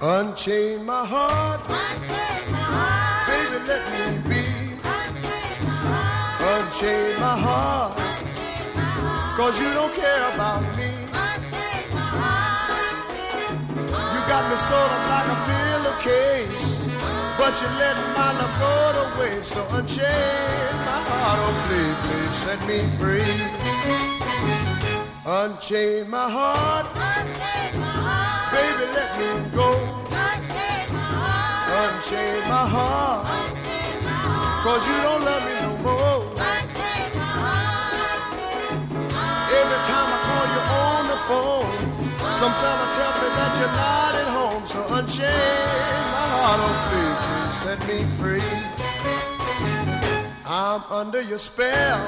Unchain my heart, Unchain my heart. baby, let me be. Unchain my heart. Unchain my heart, Unchain my heart. cause you don't care about me. Unchain my heart. You got me sort of like a pillowcase, but you let my love go to waste. So unchain my heart, oh please, please set me free. Unchain my heart, Unchain my heart. baby, let me go. Unchain my heart. Unchain my heart, Unchain my heart. cause you don't love me no more. Unchain my heart. Every time I call you on the phone, some fella tells me that you're not at home. So unchain my heart, oh please, please set me free. I'm under your spell,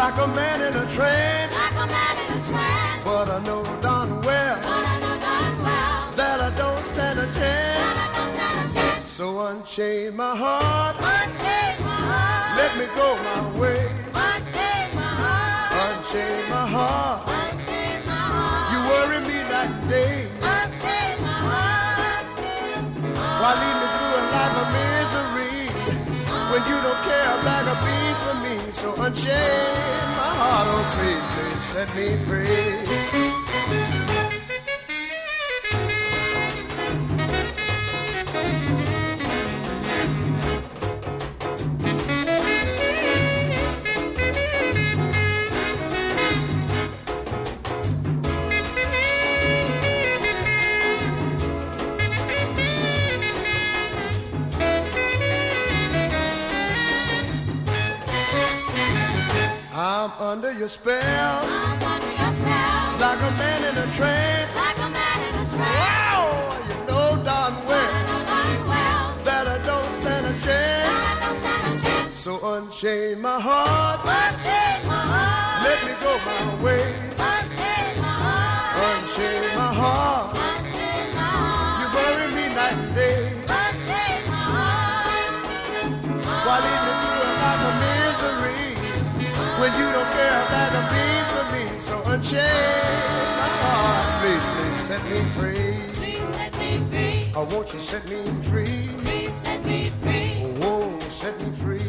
like a man in a trance. Like a man in a trance. But I know darn well But I know darn well that I don't stand a that chance. I don't stand a chance. So unchain my heart, Unchain my heart. let me go my way. Unchain my heart. Unchain when you don't care a bag of beans for me? So unchain my heart, oh please, please set me free. I'm under your spell, I'm under your spell. like a man in a trance. Like a man in a trance. Wow, you know darn well know darn well that I don't stand a chance. that I don't stand a chance. So unchain my heart, Unchain unchain my heart. Please, please set me free. Please set me free. I oh, want you set me free. Please set me free. Oh, set me free.